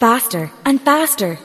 Faster and faster.